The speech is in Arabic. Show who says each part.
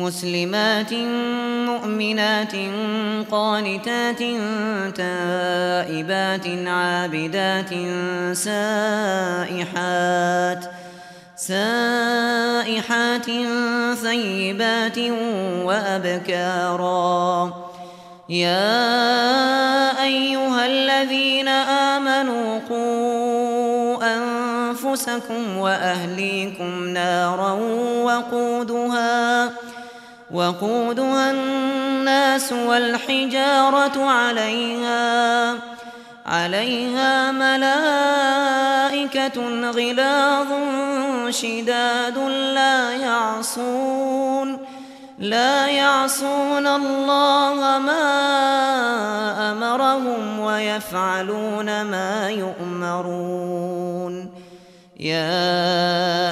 Speaker 1: مسلمات مؤمنات قانتات تائبات عابدات سائحات سائحات ثيبات وأبكارا يا أيها الذين آمنوا قوا أنفسكم وأهليكم نارا وقودها وقودها الناس والحجارة عليها عليها ملائكة غلاظ شداد لا يعصون لا يعصون الله ما أمرهم ويفعلون ما يؤمرون. يا